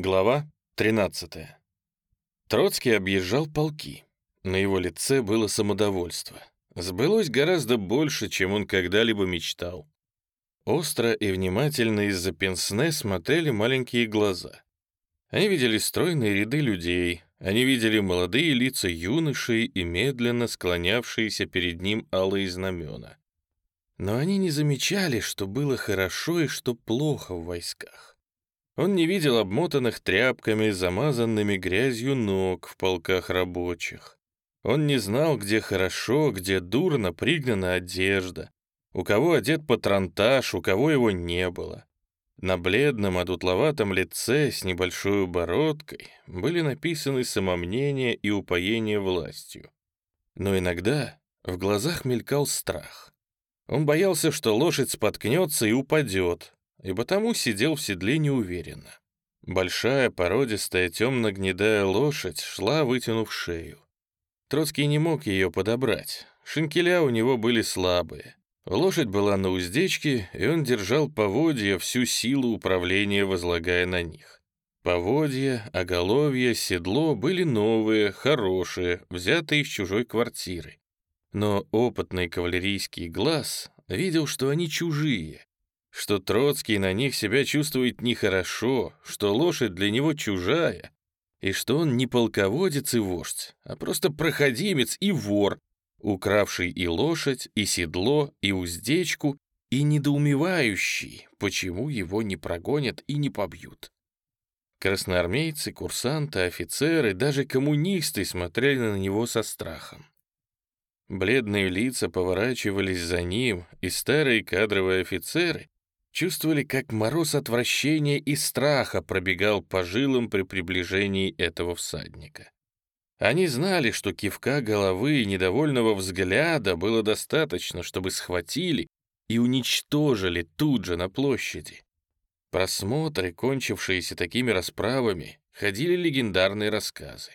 Глава 13. Троцкий объезжал полки. На его лице было самодовольство. Сбылось гораздо больше, чем он когда-либо мечтал. Остро и внимательно из-за пенсне смотрели маленькие глаза. Они видели стройные ряды людей, они видели молодые лица юношей и медленно склонявшиеся перед ним алые знамена. Но они не замечали, что было хорошо и что плохо в войсках. Он не видел обмотанных тряпками, замазанными грязью ног в полках рабочих. Он не знал, где хорошо, где дурно пригнана одежда, у кого одет патронтаж, у кого его не было. На бледном, одутловатом лице с небольшой бородкой были написаны самомнение и упоение властью. Но иногда в глазах мелькал страх. Он боялся, что лошадь споткнется и упадет, и потому сидел в седле неуверенно. Большая, породистая, темно-гнедая лошадь шла, вытянув шею. Троцкий не мог ее подобрать. Шинкеля у него были слабые. Лошадь была на уздечке, и он держал поводья, всю силу управления возлагая на них. Поводья, оголовья, седло были новые, хорошие, взятые из чужой квартиры. Но опытный кавалерийский глаз видел, что они чужие, что Троцкий на них себя чувствует нехорошо, что лошадь для него чужая, и что он не полководец и вождь, а просто проходимец и вор, укравший и лошадь, и седло, и уздечку, и недоумевающий, почему его не прогонят и не побьют. Красноармейцы, курсанты, офицеры, даже коммунисты смотрели на него со страхом. Бледные лица поворачивались за ним, и старые кадровые офицеры чувствовали, как мороз отвращения и страха пробегал по жилам при приближении этого всадника. Они знали, что кивка головы и недовольного взгляда было достаточно, чтобы схватили и уничтожили тут же на площади. Просмотры, кончившиеся такими расправами, ходили легендарные рассказы.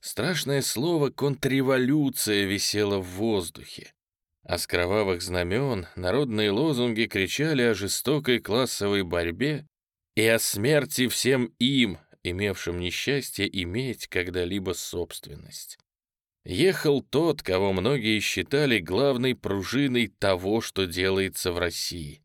Страшное слово «контрреволюция» висело в воздухе. А с кровавых знамен народные лозунги кричали о жестокой классовой борьбе и о смерти всем им, имевшим несчастье иметь когда-либо собственность. Ехал тот, кого многие считали главной пружиной того, что делается в России.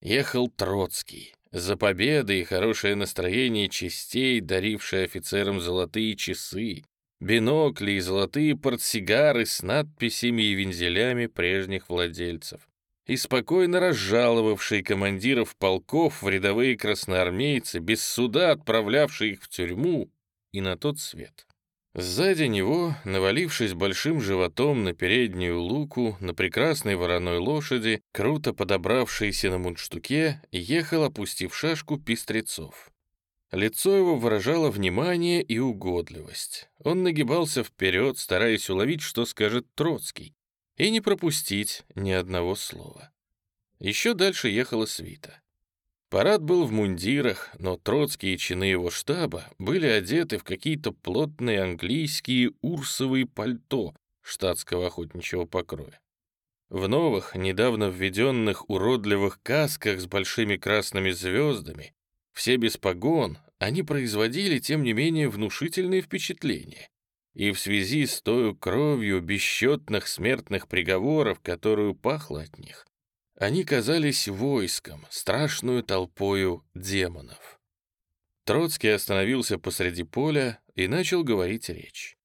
Ехал Троцкий, за победы и хорошее настроение частей, даривший офицерам золотые часы, бинокли и золотые портсигары с надписями и вензелями прежних владельцев, и спокойно разжаловавший командиров полков в рядовые красноармейцы, без суда отправлявшие их в тюрьму и на тот свет. Сзади него, навалившись большим животом на переднюю луку, на прекрасной вороной лошади, круто подобравшейся на мундштуке, ехал, опустив шашку, пестрецов. Лицо его выражало внимание и угодливость. Он нагибался вперед, стараясь уловить, что скажет Троцкий, и не пропустить ни одного слова. Еще дальше ехала свита. Парад был в мундирах, но Троцкий и чины его штаба были одеты в какие-то плотные английские урсовые пальто штатского охотничьего покроя. В новых, недавно введенных уродливых касках с большими красными звездами все без погон, они производили, тем не менее, внушительные впечатления. И в связи с той кровью бесчетных смертных приговоров, которую пахло от них, они казались войском, страшную толпою демонов. Троцкий остановился посреди поля и начал говорить речь.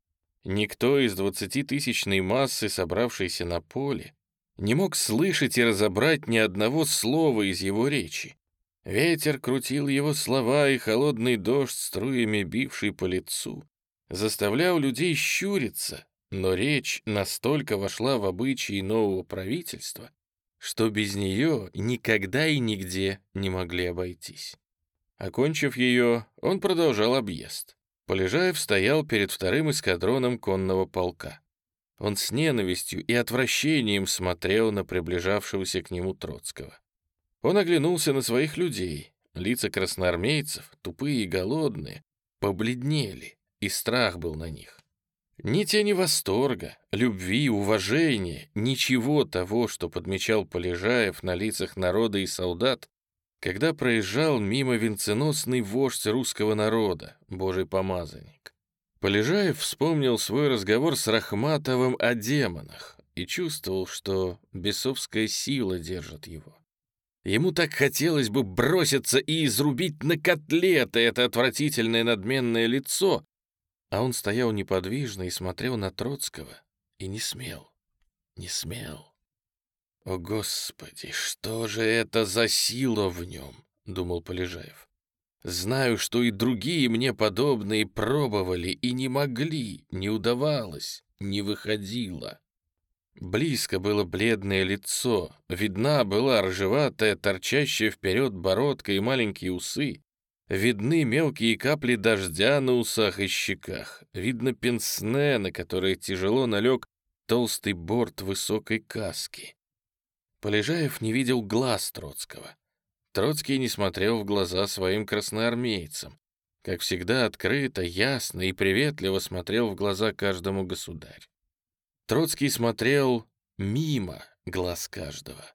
Никто из двадцатитысячной массы, собравшейся на поле, не мог слышать и разобрать ни одного слова из его речи. Ветер крутил его слова, и холодный дождь, струями бивший по лицу, заставлял людей щуриться, но речь настолько вошла в обычаи нового правительства, что без нее никогда и нигде не могли обойтись. Окончив ее, он продолжал объезд. Полежаев стоял перед вторым эскадроном конного полка. Он с ненавистью и отвращением смотрел на приближавшегося к нему Троцкого. Он оглянулся на своих людей. Лица красноармейцев, тупые и голодные, побледнели, и страх был на них. Ни тени восторга, любви, уважения, ничего того, что подмечал Полежаев на лицах народа и солдат, когда проезжал мимо венценосный вождь русского народа, божий помазанник. Полежаев вспомнил свой разговор с Рахматовым о демонах и чувствовал, что бесовская сила держит его. Ему так хотелось бы броситься и изрубить на котлеты это отвратительное надменное лицо, а он стоял неподвижно и смотрел на Троцкого и не смел, не смел. «О, Господи, что же это за сила в нем?» — думал Полежаев. «Знаю, что и другие мне подобные пробовали и не могли, не удавалось, не выходило». Близко было бледное лицо, видна была ржеватая, торчащая вперед бородка и маленькие усы. Видны мелкие капли дождя на усах и щеках. Видно пенсне, на которое тяжело налег толстый борт высокой каски. Полежаев не видел глаз Троцкого. Троцкий не смотрел в глаза своим красноармейцам. Как всегда, открыто, ясно и приветливо смотрел в глаза каждому государь. Троцкий смотрел мимо глаз каждого.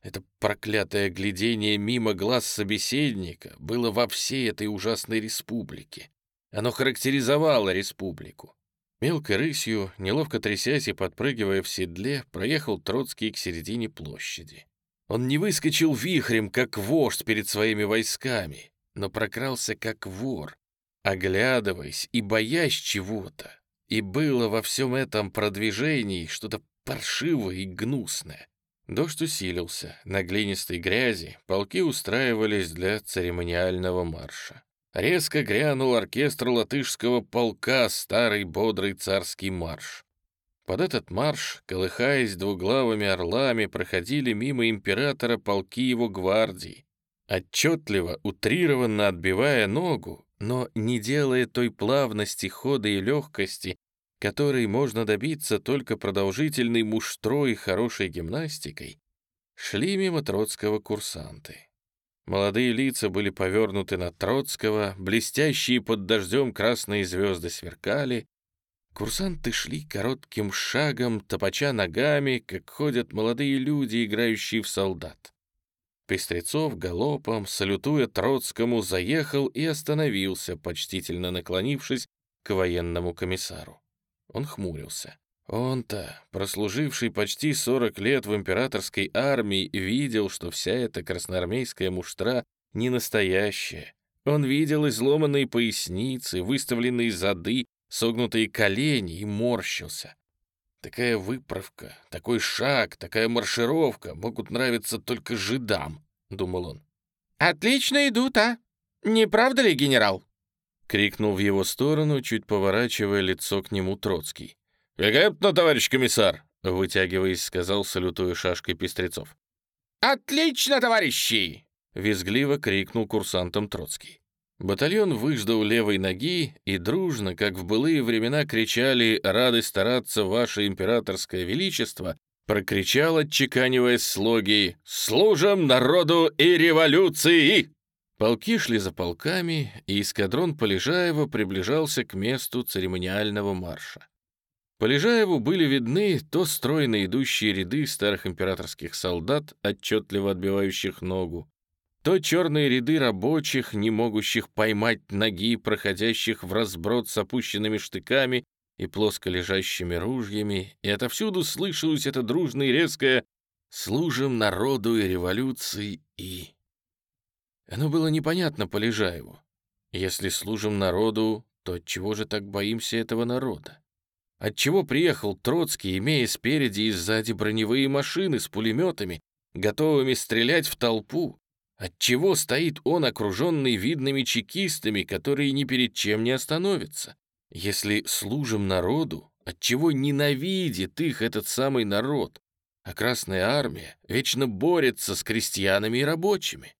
Это проклятое глядение мимо глаз собеседника было во всей этой ужасной республике. Оно характеризовало республику. Мелкой рысью, неловко трясясь и подпрыгивая в седле, проехал Троцкий к середине площади. Он не выскочил вихрем, как вождь перед своими войсками, но прокрался как вор, оглядываясь и боясь чего-то, и было во всем этом продвижении что-то паршивое и гнусное. Дождь усилился, на глинистой грязи полки устраивались для церемониального марша. Резко грянул оркестр латышского полка «Старый бодрый царский марш». Под этот марш, колыхаясь двуглавыми орлами, проходили мимо императора полки его гвардии, отчетливо, утрированно отбивая ногу, но не делая той плавности хода и легкости, которой можно добиться только продолжительной муштрой и хорошей гимнастикой, шли мимо Троцкого курсанты. Молодые лица были повернуты на Троцкого, блестящие под дождем красные звезды сверкали. Курсанты шли коротким шагом, топача ногами, как ходят молодые люди, играющие в солдат. Пестрецов галопом, салютуя Троцкому, заехал и остановился, почтительно наклонившись к военному комиссару. Он хмурился. Он-то, прослуживший почти 40 лет в императорской армии, видел, что вся эта красноармейская муштра не настоящая. Он видел изломанные поясницы, выставленные зады, согнутые колени и морщился. Такая выправка, такой шаг, такая маршировка могут нравиться только жидам, думал он. Отлично идут, а? Не правда ли, генерал? крикнул в его сторону, чуть поворачивая лицо к нему Троцкий. «Великолепно, товарищ комиссар!» — вытягиваясь, сказал, салютуя шашкой Пестрецов. «Отлично, товарищи!» — визгливо крикнул курсантом Троцкий. Батальон выждал левой ноги и дружно, как в былые времена кричали «Рады стараться, ваше императорское величество», прокричал, отчеканивая слоги «Служим народу и революции!» Полки шли за полками, и эскадрон Полежаева приближался к месту церемониального марша. Полежаеву были видны то стройно идущие ряды старых императорских солдат, отчетливо отбивающих ногу, то черные ряды рабочих, не могущих поймать ноги, проходящих в разброд с опущенными штыками и плоско лежащими ружьями, и отовсюду слышалось это дружное и резкое «Служим народу и революции и...» Оно было непонятно Полежаеву. Если служим народу, то отчего же так боимся этого народа? Отчего приехал Троцкий, имея спереди и сзади броневые машины с пулеметами, готовыми стрелять в толпу? Отчего стоит он, окруженный видными чекистами, которые ни перед чем не остановятся? Если служим народу, отчего ненавидит их этот самый народ? А Красная Армия вечно борется с крестьянами и рабочими.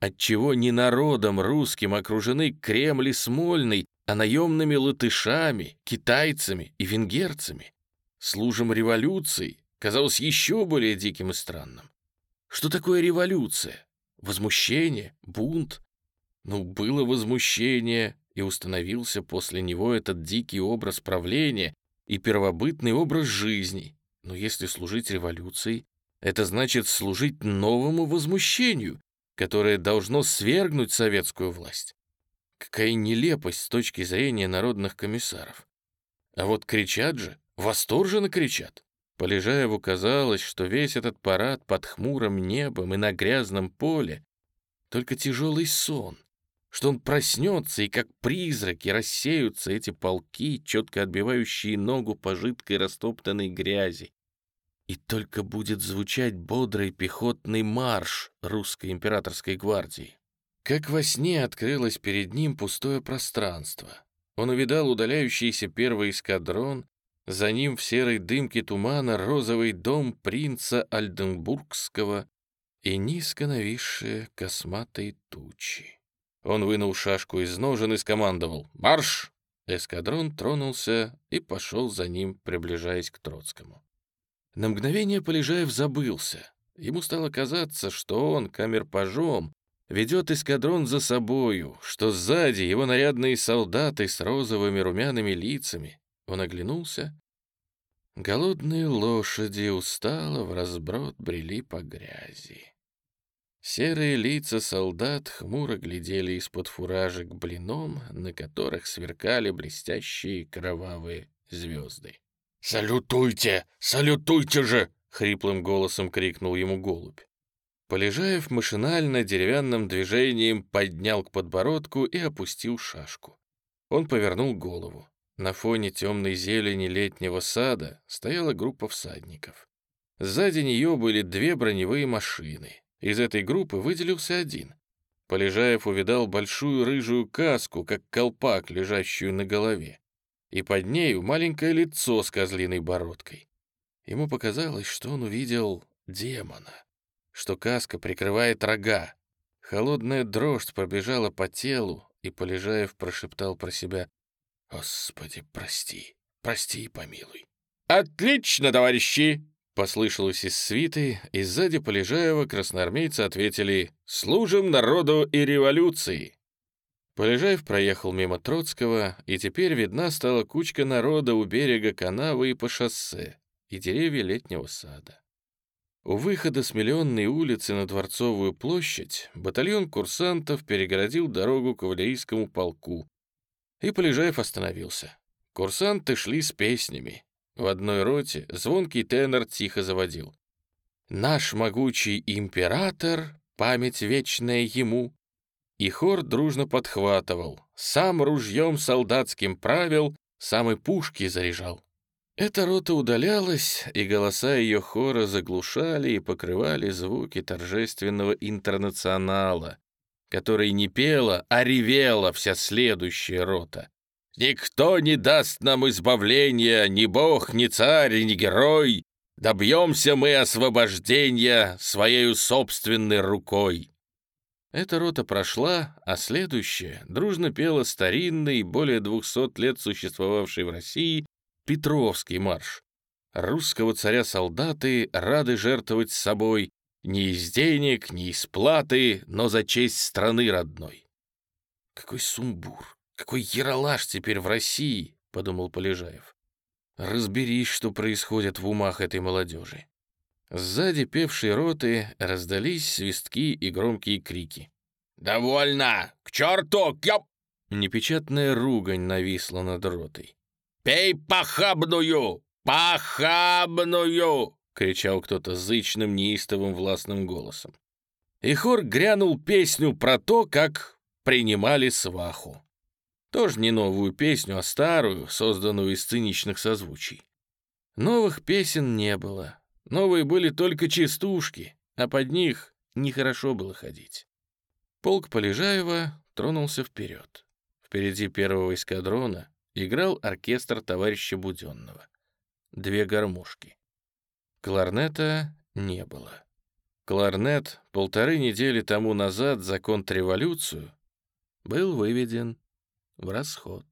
Отчего не народом русским окружены Кремль и Смольный, а наемными латышами, китайцами и венгерцами? Служим революции казалось еще более диким и странным. Что такое революция? Возмущение? Бунт? Ну, было возмущение, и установился после него этот дикий образ правления и первобытный образ жизни. Но если служить революции, это значит служить новому возмущению, которое должно свергнуть советскую власть. Какая нелепость с точки зрения народных комиссаров. А вот кричат же, восторженно кричат. Полежаеву казалось, что весь этот парад под хмурым небом и на грязном поле — только тяжелый сон, что он проснется, и как призраки рассеются эти полки, четко отбивающие ногу по жидкой растоптанной грязи. И только будет звучать бодрый пехотный марш русской императорской гвардии. Как во сне открылось перед ним пустое пространство. Он увидал удаляющийся первый эскадрон, за ним в серой дымке тумана розовый дом принца Альденбургского и низко нависшие косматые тучи. Он вынул шашку из ножен и скомандовал «Марш!». Эскадрон тронулся и пошел за ним, приближаясь к Троцкому. На мгновение Полежаев забылся. Ему стало казаться, что он, камерпажом, ведет эскадрон за собою, что сзади его нарядные солдаты с розовыми румяными лицами, он оглянулся. Голодные лошади устало в разброд брели по грязи. Серые лица солдат хмуро глядели из-под фуражек блином, на которых сверкали блестящие кровавые звезды. «Салютуйте! Салютуйте же!» — хриплым голосом крикнул ему голубь. Полежаев машинально деревянным движением поднял к подбородку и опустил шашку. Он повернул голову. На фоне темной зелени летнего сада стояла группа всадников. Сзади нее были две броневые машины. Из этой группы выделился один. Полежаев увидал большую рыжую каску, как колпак, лежащую на голове. И под нею маленькое лицо с козлиной бородкой. Ему показалось, что он увидел демона, что каска прикрывает рога. Холодная дрожь пробежала по телу, и Полежаев прошептал про себя «Господи, прости, прости и помилуй». «Отлично, товарищи!» Послышалось из свиты, и сзади Полежаева красноармейцы ответили «Служим народу и революции». Полежаев проехал мимо Троцкого, и теперь видна стала кучка народа у берега канавы и по шоссе, и деревья летнего сада. У выхода с Миллионной улицы на Дворцовую площадь батальон курсантов перегородил дорогу кавалерийскому полку, и Полежаев остановился. Курсанты шли с песнями. В одной роте звонкий тенор тихо заводил. «Наш могучий император, память вечная ему». И хор дружно подхватывал. Сам ружьем солдатским правил, сам и пушки заряжал. Эта рота удалялась, и голоса ее хора заглушали и покрывали звуки торжественного интернационала, который не пела, а ревела вся следующая рота. «Никто не даст нам избавления, ни бог, ни царь, ни герой. Добьемся мы освобождения своей собственной рукой». Эта рота прошла, а следующая дружно пела старинный, более двухсот лет существовавший в России, Петровский марш. Русского царя солдаты рады жертвовать собой, ни из денег, ни из платы, но за честь страны родной. Какой сумбур, какой яролаж теперь в России, подумал Полежаев. Разберись, что происходит в умах этой молодежи. Сзади певшей роты раздались свистки и громкие крики. «Довольно! К черту! Ёп!» Непечатная ругань нависла над ротой. «Пей похабную! Похабную!» — кричал кто-то зычным, неистовым властным голосом. И хор грянул песню про то, как принимали сваху. Тоже не новую песню, а старую, созданную из циничных созвучий. Новых песен не было. Новые были только частушки, а под них нехорошо было ходить. Полк Полежаева тронулся вперед. Впереди первого эскадрона играл оркестр товарища Буденного. Две гармошки. Кларнета не было. Кларнет полторы недели тому назад за контрреволюцию был выведен в расход.